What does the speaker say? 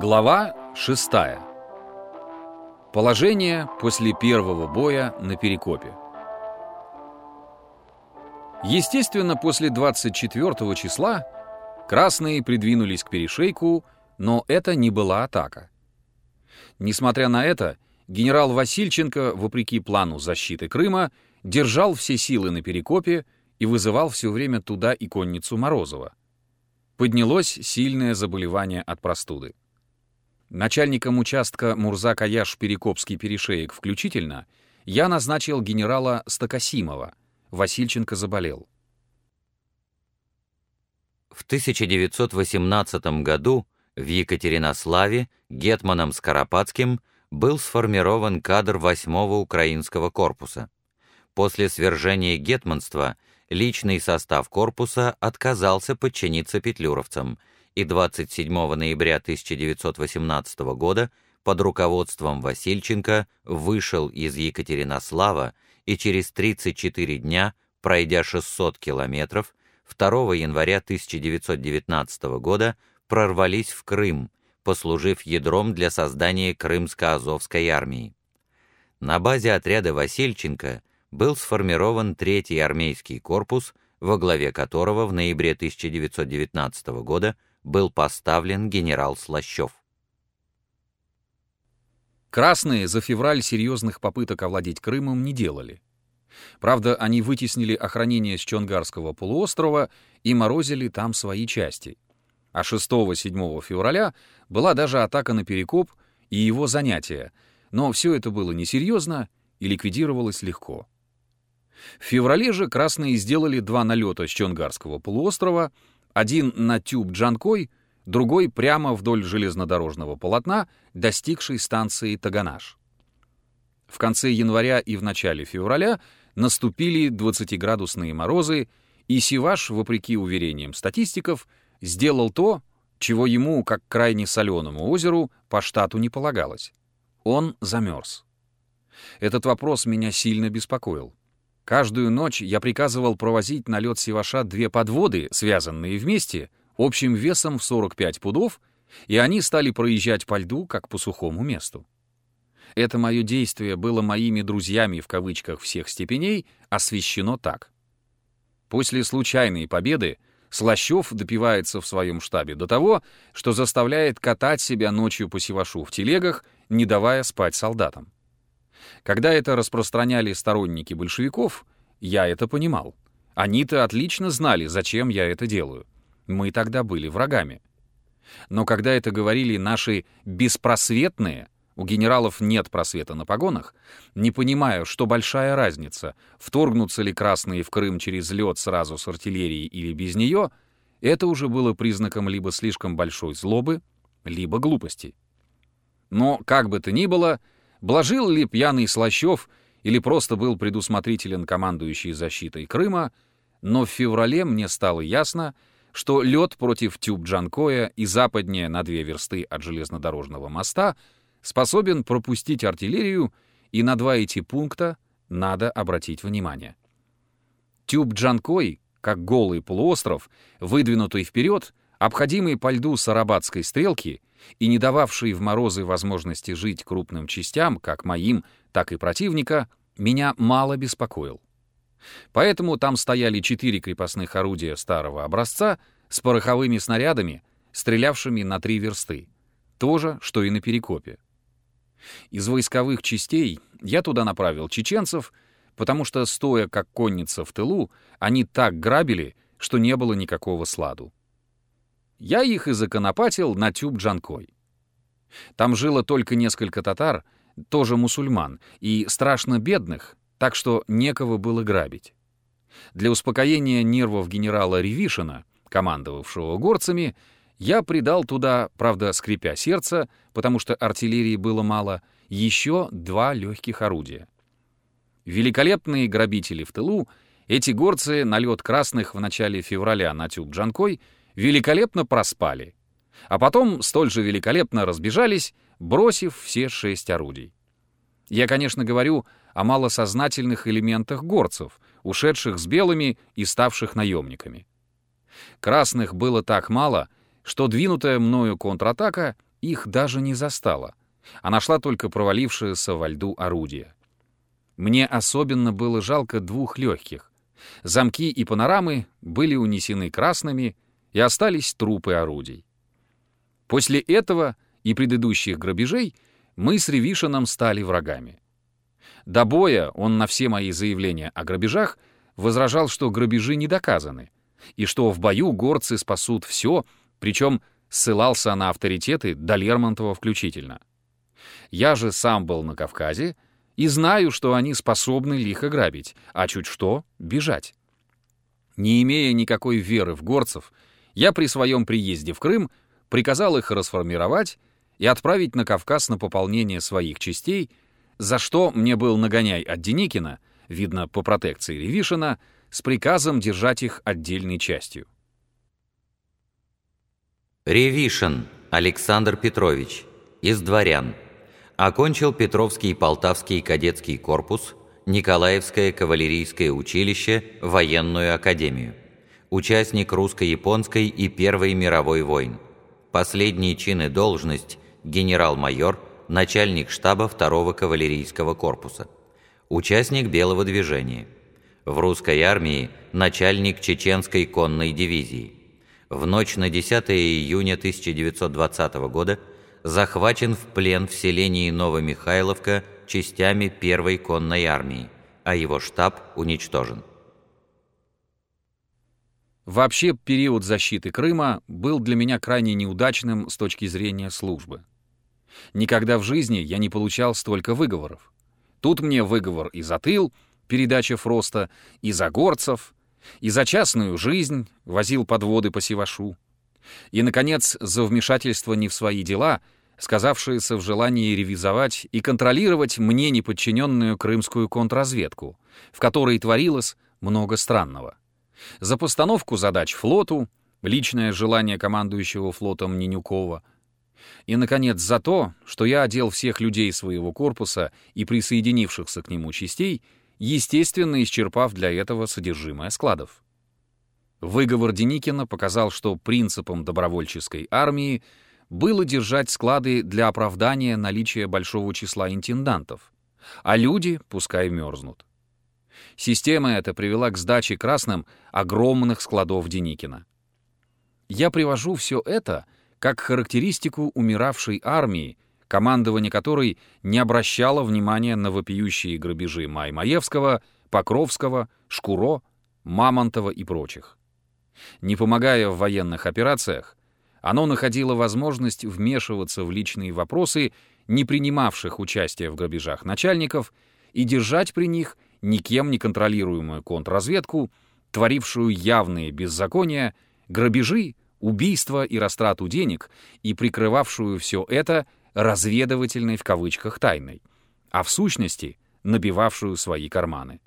Глава 6. Положение после первого боя на Перекопе. Естественно, после 24 числа красные придвинулись к перешейку, но это не была атака. Несмотря на это, генерал Васильченко, вопреки плану защиты Крыма, держал все силы на Перекопе и вызывал все время туда и конницу Морозова. Поднялось сильное заболевание от простуды. Начальником участка Мурза-Каяш-Перекопский перешеек включительно я назначил генерала Стокосимова. Васильченко заболел. В 1918 году в Екатеринославе Гетманом Скоропадским был сформирован кадр 8-го Украинского корпуса. После свержения гетманства личный состав корпуса отказался подчиниться петлюровцам – и 27 ноября 1918 года под руководством Васильченко вышел из Екатеринослава и через 34 дня, пройдя 600 километров, 2 января 1919 года прорвались в Крым, послужив ядром для создания Крымско-Азовской армии. На базе отряда Васильченко был сформирован Третий армейский корпус, во главе которого в ноябре 1919 года был поставлен генерал Слащев. Красные за февраль серьезных попыток овладеть Крымом не делали. Правда, они вытеснили охранение с Чонгарского полуострова и морозили там свои части. А 6-7 февраля была даже атака на Перекоп и его занятия, но все это было несерьезно и ликвидировалось легко. В феврале же красные сделали два налета с Чонгарского полуострова — один на тюб Джанкой, другой прямо вдоль железнодорожного полотна, достигшей станции Таганаш. В конце января и в начале февраля наступили 20-градусные морозы, и Сиваш, вопреки уверениям статистиков, сделал то, чего ему, как крайне соленому озеру, по штату не полагалось. Он замерз. Этот вопрос меня сильно беспокоил. Каждую ночь я приказывал провозить на лед Севаша две подводы, связанные вместе, общим весом в 45 пудов, и они стали проезжать по льду, как по сухому месту. Это мое действие было моими «друзьями» в кавычках всех степеней освещено так. После случайной победы Слащев допивается в своем штабе до того, что заставляет катать себя ночью по Севашу в телегах, не давая спать солдатам. Когда это распространяли сторонники большевиков, я это понимал. Они-то отлично знали, зачем я это делаю. Мы тогда были врагами. Но когда это говорили наши «беспросветные», у генералов нет просвета на погонах, не понимая, что большая разница, вторгнутся ли красные в Крым через лед сразу с артиллерией или без нее, это уже было признаком либо слишком большой злобы, либо глупости. Но, как бы то ни было, Блажил ли пьяный Слащев или просто был предусмотрителен командующий защитой Крыма, но в феврале мне стало ясно, что лед против Тюб-Джанкоя и западнее на две версты от железнодорожного моста способен пропустить артиллерию, и на два эти пункта надо обратить внимание. Тюб-Джанкой, как голый полуостров, выдвинутый вперед, обходимый по льду Сарабатской стрелки и не дававший в морозы возможности жить крупным частям, как моим, так и противника, меня мало беспокоил. Поэтому там стояли четыре крепостных орудия старого образца с пороховыми снарядами, стрелявшими на три версты. То же, что и на Перекопе. Из войсковых частей я туда направил чеченцев, потому что, стоя как конница в тылу, они так грабили, что не было никакого сладу. Я их и законопатил на тюб Джанкой. Там жило только несколько татар, тоже мусульман, и страшно бедных, так что некого было грабить. Для успокоения нервов генерала Ревишина, командовавшего горцами, я придал туда, правда, скрипя сердце, потому что артиллерии было мало, еще два легких орудия. Великолепные грабители в тылу, эти горцы на лед красных в начале февраля на тюб Джанкой — великолепно проспали, а потом столь же великолепно разбежались, бросив все шесть орудий. Я, конечно, говорю о малосознательных элементах горцев, ушедших с белыми и ставших наемниками. Красных было так мало, что двинутая мною контратака их даже не застала, а нашла только провалившееся во льду орудие. Мне особенно было жалко двух легких. Замки и панорамы были унесены красными, и остались трупы орудий. После этого и предыдущих грабежей мы с Ревишином стали врагами. До боя он на все мои заявления о грабежах возражал, что грабежи не доказаны, и что в бою горцы спасут все, причем ссылался на авторитеты до Лермонтова включительно. Я же сам был на Кавказе и знаю, что они способны лихо грабить, а чуть что — бежать. Не имея никакой веры в горцев, я при своем приезде в Крым приказал их расформировать и отправить на Кавказ на пополнение своих частей, за что мне был нагоняй от Деникина, видно по протекции Ревишина, с приказом держать их отдельной частью. Ревишин Александр Петрович, из дворян. Окончил Петровский Полтавский кадетский корпус, Николаевское кавалерийское училище, военную академию. Участник русско-японской и Первой мировой войн. Последние чины должность – генерал-майор, начальник штаба второго кавалерийского корпуса. Участник Белого движения. В русской армии начальник чеченской конной дивизии. В ночь на 10 июня 1920 года захвачен в плен в селении Новомихайловка частями первой конной армии, а его штаб уничтожен. Вообще, период защиты Крыма был для меня крайне неудачным с точки зрения службы. Никогда в жизни я не получал столько выговоров. Тут мне выговор и за тыл, передача Фроста, и за горцев, и за частную жизнь возил подводы по Севашу. И, наконец, за вмешательство не в свои дела, сказавшееся в желании ревизовать и контролировать мне неподчиненную крымскую контрразведку, в которой творилось много странного за постановку задач флоту, личное желание командующего флотом Нинюкова, и, наконец, за то, что я одел всех людей своего корпуса и присоединившихся к нему частей, естественно, исчерпав для этого содержимое складов. Выговор Деникина показал, что принципом добровольческой армии было держать склады для оправдания наличия большого числа интендантов, а люди пускай мерзнут. Система эта привела к сдаче красным огромных складов Деникина. Я привожу все это как характеристику умиравшей армии, командование которой не обращало внимания на вопиющие грабежи Маймаевского, Покровского, Шкуро, Мамонтова и прочих. Не помогая в военных операциях, оно находило возможность вмешиваться в личные вопросы не принимавших участия в грабежах начальников и держать при них никем не контролируемую контрразведку, творившую явные беззакония, грабежи, убийства и растрату денег и прикрывавшую все это разведывательной в кавычках тайной, а в сущности набивавшую свои карманы.